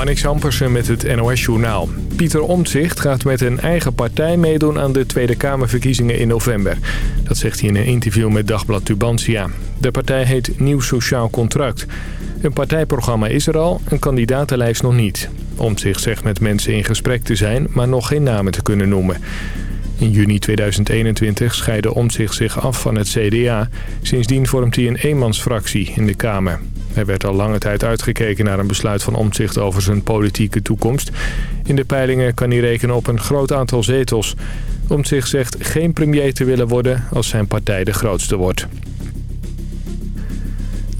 Marnix Ampersen met het NOS-journaal. Pieter Omtzigt gaat met een eigen partij meedoen aan de Tweede Kamerverkiezingen in november. Dat zegt hij in een interview met Dagblad Tubantia. De partij heet Nieuw Sociaal Contract. Een partijprogramma is er al, een kandidatenlijst nog niet. Omtzigt zegt met mensen in gesprek te zijn, maar nog geen namen te kunnen noemen. In juni 2021 scheidde Omtzigt zich af van het CDA. Sindsdien vormt hij een eenmansfractie in de Kamer. Er werd al lange tijd uitgekeken naar een besluit van Omtzigt over zijn politieke toekomst. In de peilingen kan hij rekenen op een groot aantal zetels. Omtzigt zegt geen premier te willen worden als zijn partij de grootste wordt.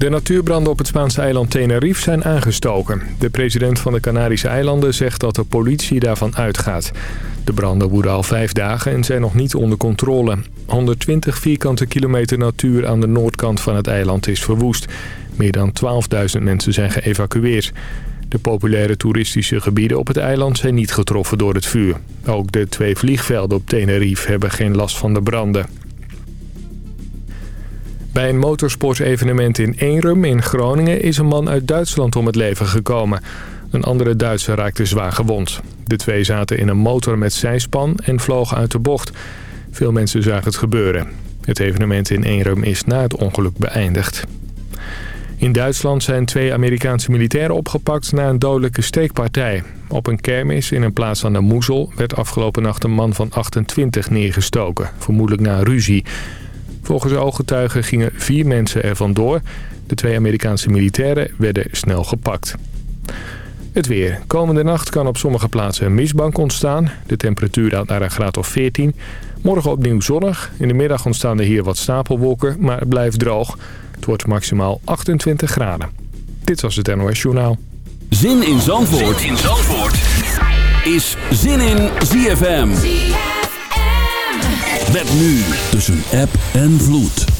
De natuurbranden op het Spaanse eiland Tenerife zijn aangestoken. De president van de Canarische eilanden zegt dat de politie daarvan uitgaat. De branden woeden al vijf dagen en zijn nog niet onder controle. 120 vierkante kilometer natuur aan de noordkant van het eiland is verwoest. Meer dan 12.000 mensen zijn geëvacueerd. De populaire toeristische gebieden op het eiland zijn niet getroffen door het vuur. Ook de twee vliegvelden op Tenerife hebben geen last van de branden. Bij een motorsportevenement in Eenrum in Groningen is een man uit Duitsland om het leven gekomen. Een andere Duitser raakte zwaar gewond. De twee zaten in een motor met zijspan en vlogen uit de bocht. Veel mensen zagen het gebeuren. Het evenement in Eenrum is na het ongeluk beëindigd. In Duitsland zijn twee Amerikaanse militairen opgepakt na een dodelijke steekpartij. Op een kermis in een plaats aan de Moezel werd afgelopen nacht een man van 28 neergestoken. Vermoedelijk na ruzie. Volgens ooggetuigen gingen vier mensen er vandoor. De twee Amerikaanse militairen werden snel gepakt. Het weer. Komende nacht kan op sommige plaatsen een mistbank ontstaan. De temperatuur daalt naar een graad of 14. Morgen opnieuw zonnig. In de middag ontstaan er hier wat stapelwolken, maar het blijft droog. Het wordt maximaal 28 graden. Dit was het NOS Journaal. Zin in Zandvoort, zin in Zandvoort. is Zin in ZFM. ZFM. Met nu tussen app en vloed.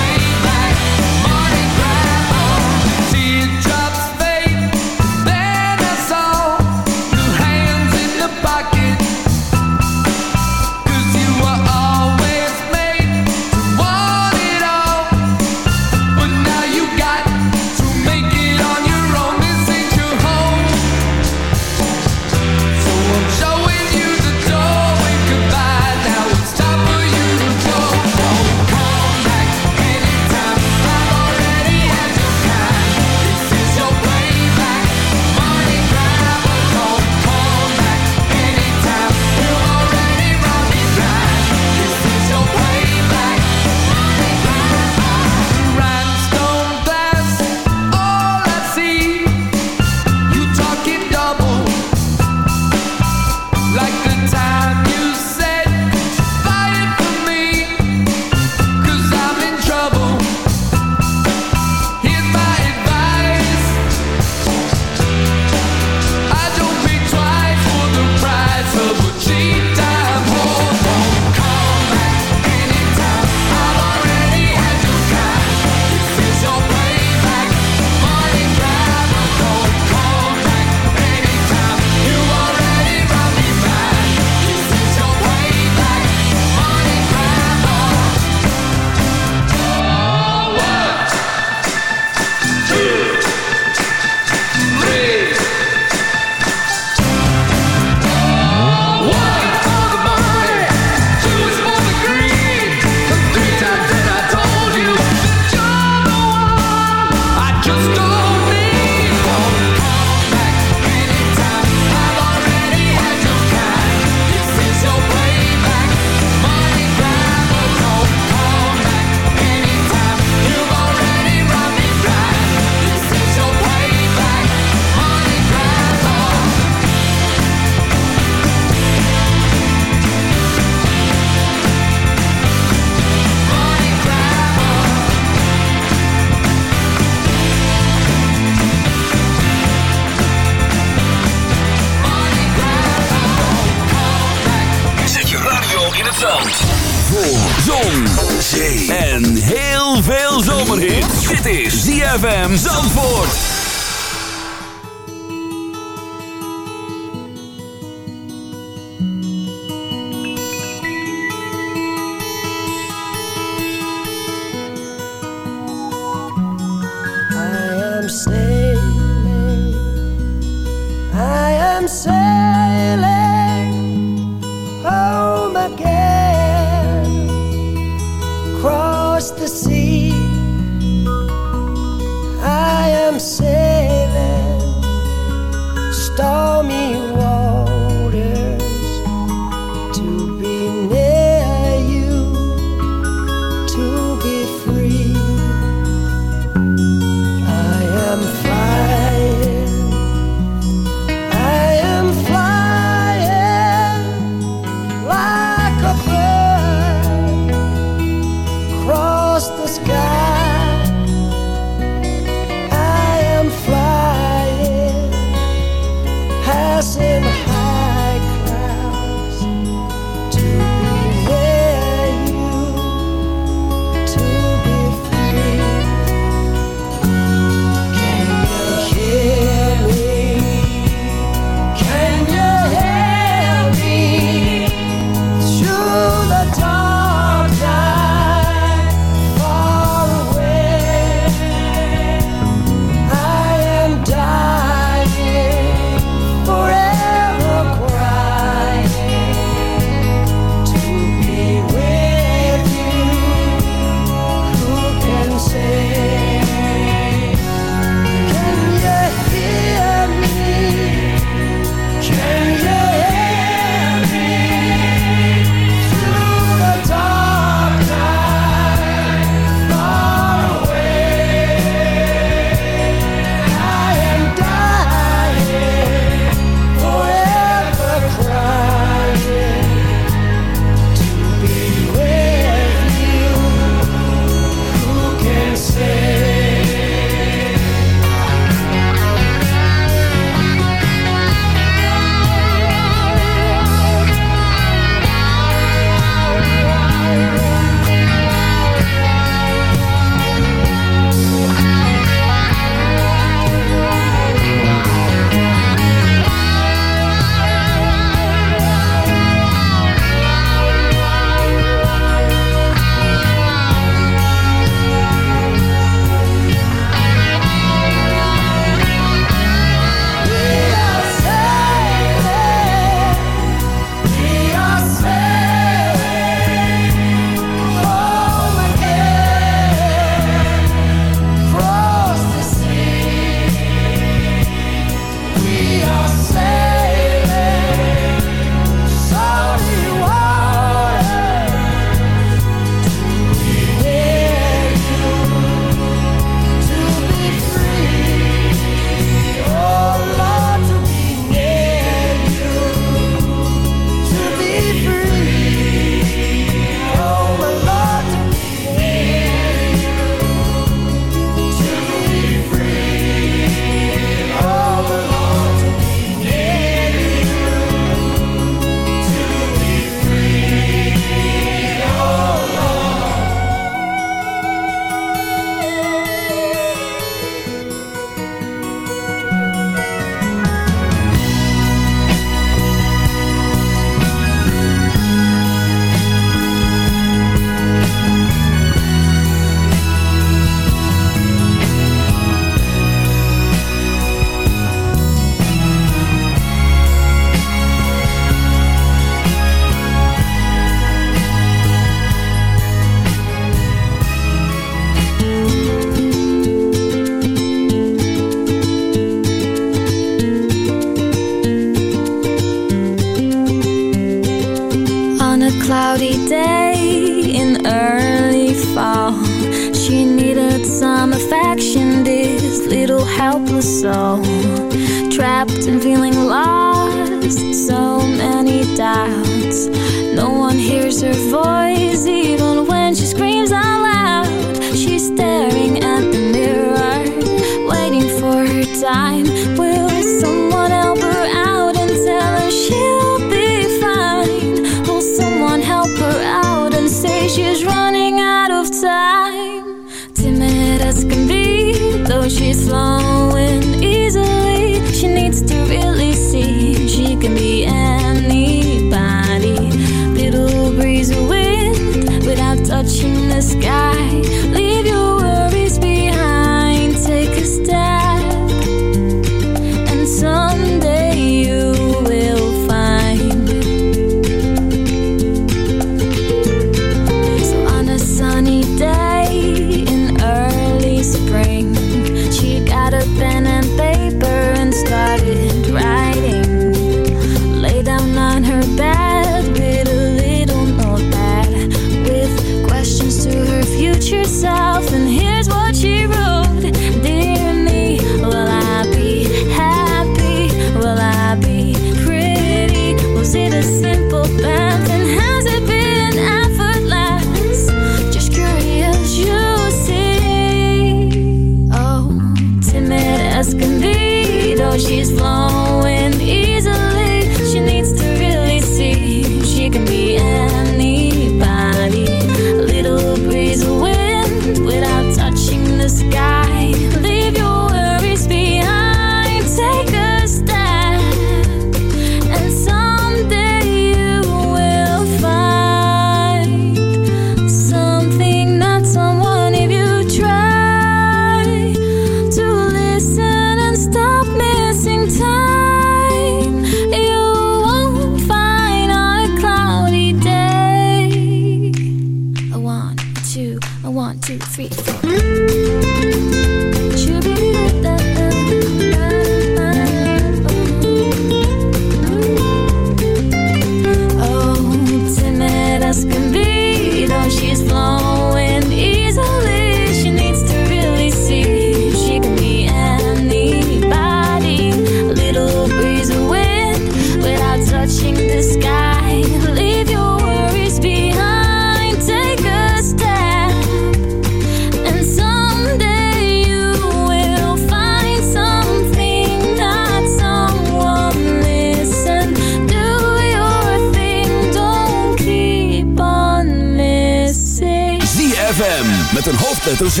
hoofdletter Z.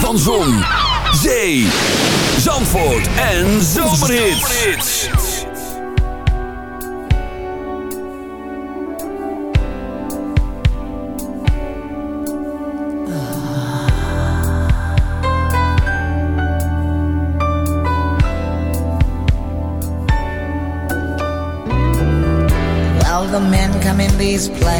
Van Zon, Zee, Zandvoort en Zomerhits. Well, the men come in these places.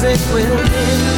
It will end.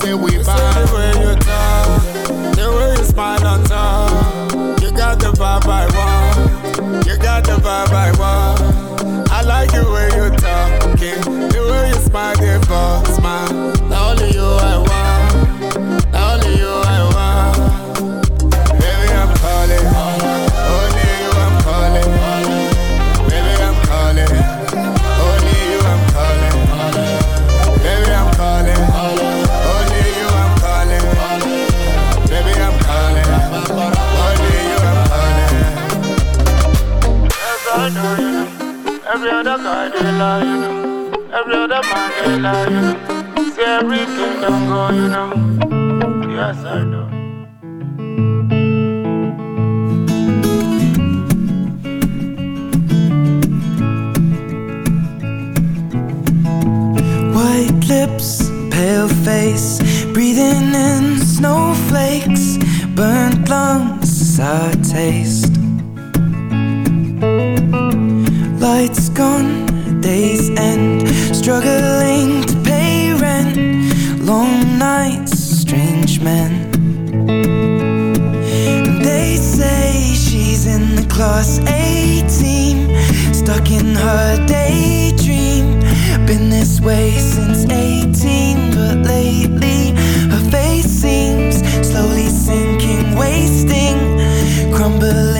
say we buy. Babylon, you know. Every other Mandela, you know. See everything don't go, you know. Yes, I know. White lips, pale face, breathing in snowflakes, burnt lungs, our taste. Lights gone end. Struggling to pay rent. Long nights, strange men. And They say she's in the class A team Stuck in her daydream. Been this way since 18 But lately her face seems Slowly sinking, wasting Crumbling.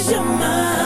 I can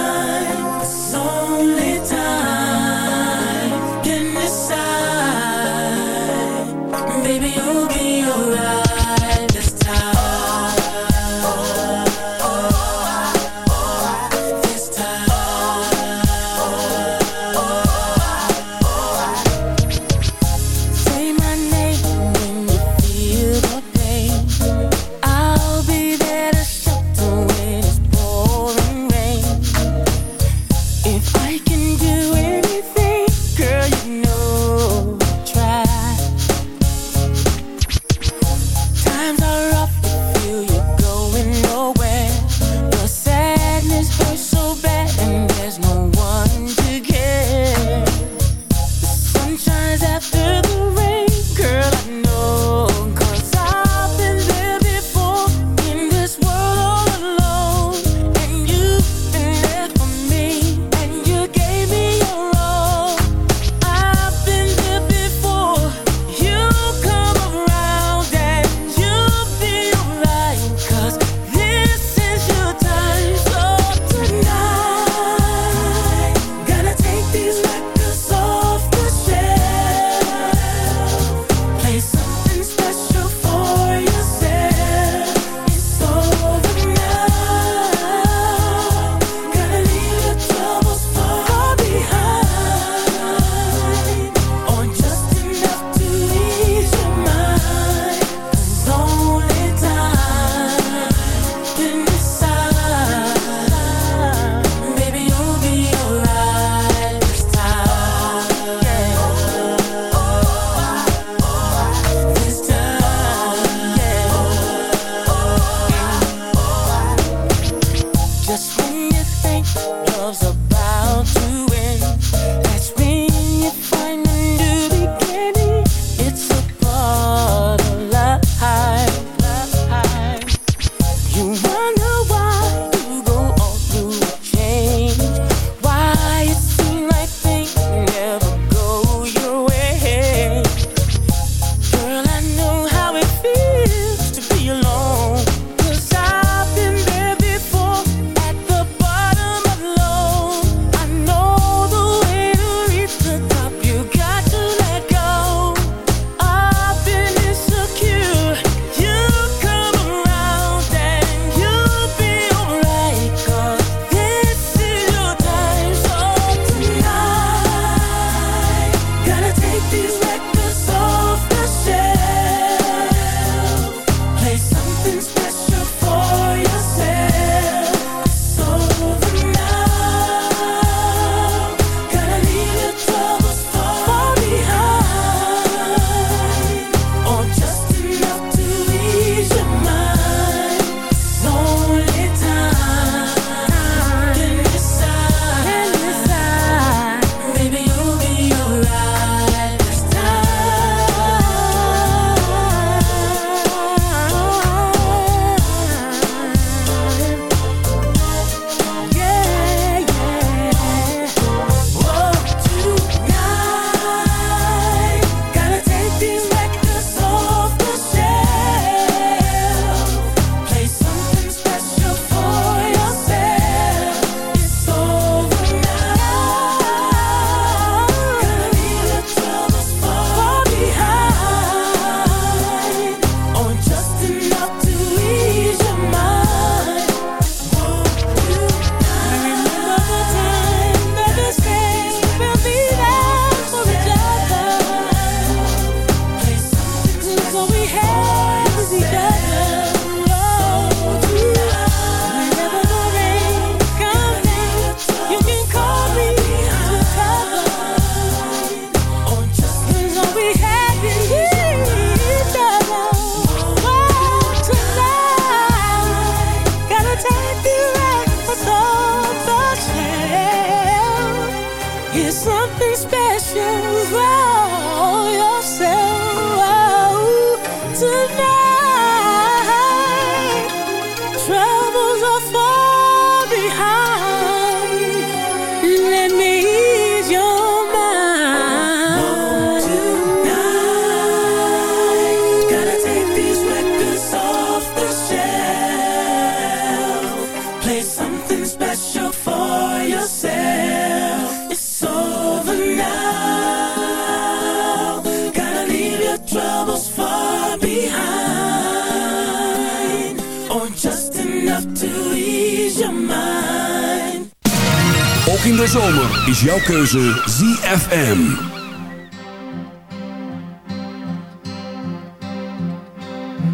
keuze ZFM.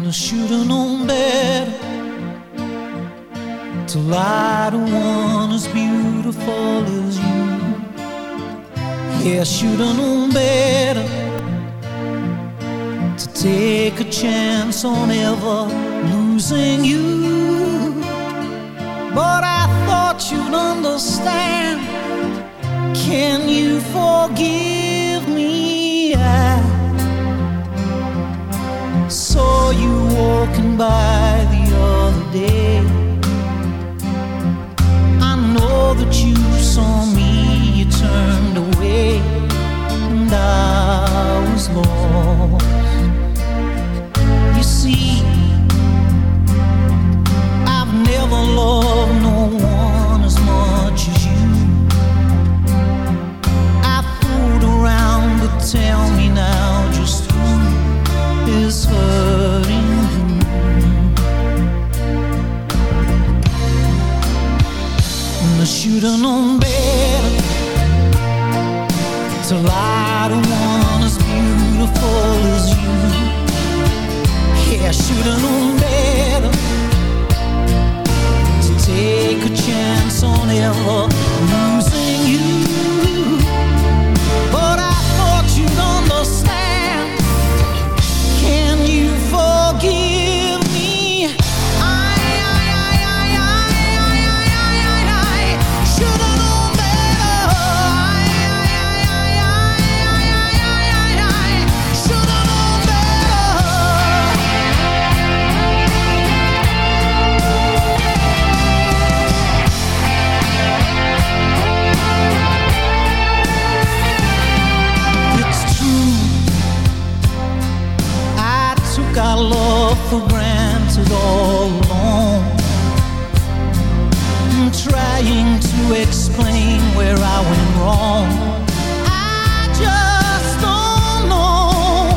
I should've known better To lie to one as beautiful as you Yeah, I should've known better To take a chance on ever losing you But I thought you'd understand Can you forgive me? I saw you walking by the other day. I know that you saw me, you turned away, and I was lost. Took our love for granted all along. I'm trying to explain where I went wrong. I just don't know.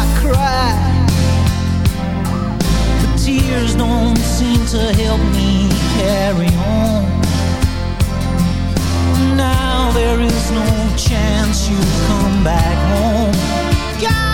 I cry, but tears don't seem to help me carry on. Now there is no chance you come back home. Got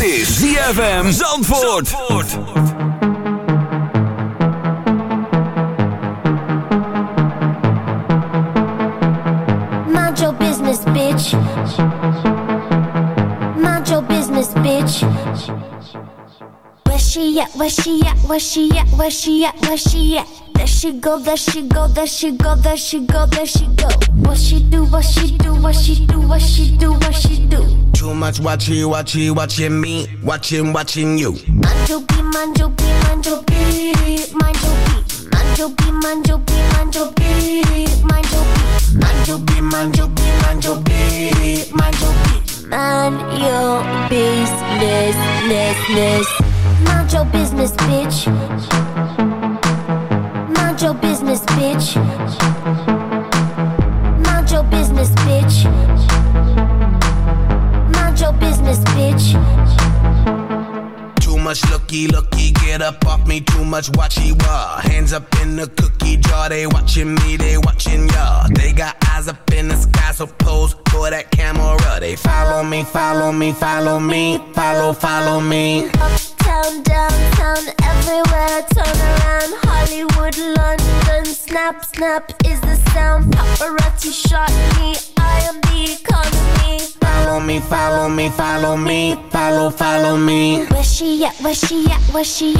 Dit is ZFM Zandvoort. Business, bitch. Mind your business, bitch. Where she at? Where she at? Where she at? Where she at? Where she at? There she go, there she go, there she go, there she go, there she go. What she do? What she do? What she do? What she do? What she do? Too much watching, watching, watching me, watching, watching you. Mind your beat, mind your beat, mind your beat, mind your beat, mind your business, ness, ness. Mind your business, bitch. Mind your business, bitch. Mind your business, bitch. Much looky, looky, get up off me. Too much watchy wah. Hands up in the cookie jar. They watching me, they watching ya. They got eyes up in the sky, so pose for that camera. They follow me, follow me, follow me, follow, follow me. Uptown, downtown, everywhere. Turn around. Hollywood, London. Snap, snap is the sound. Paparazzi shot me. I am the economy. Follow me, follow me, follow me, follow, follow me. Where she at? Where she at? Where she at?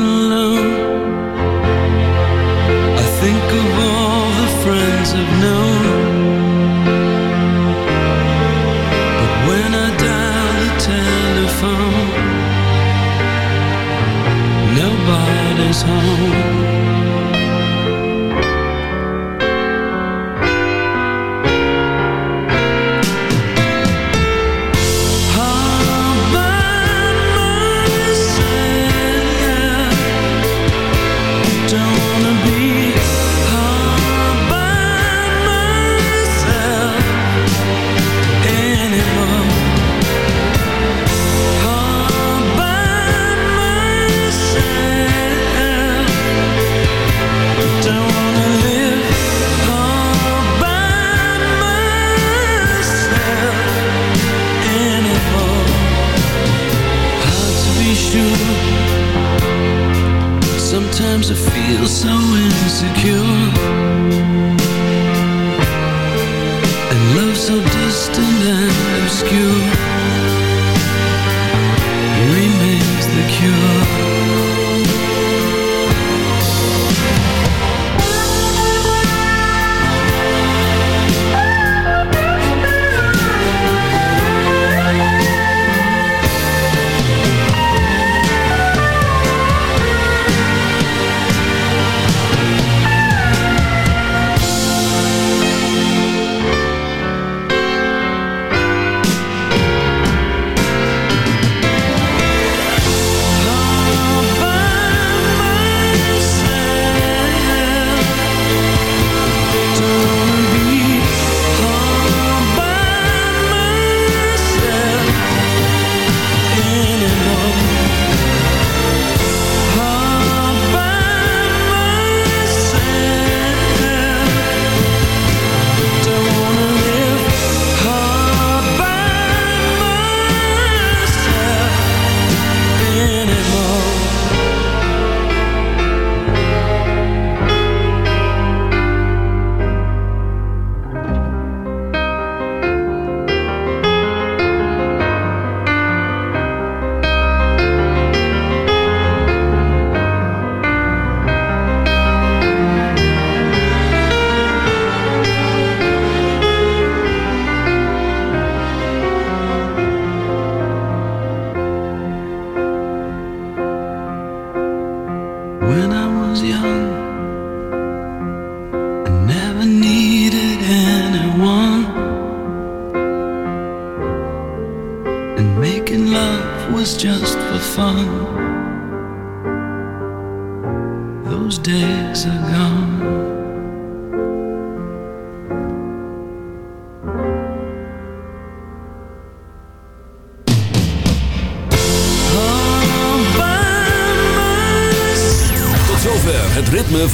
nobody's